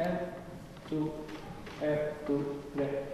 F2 F.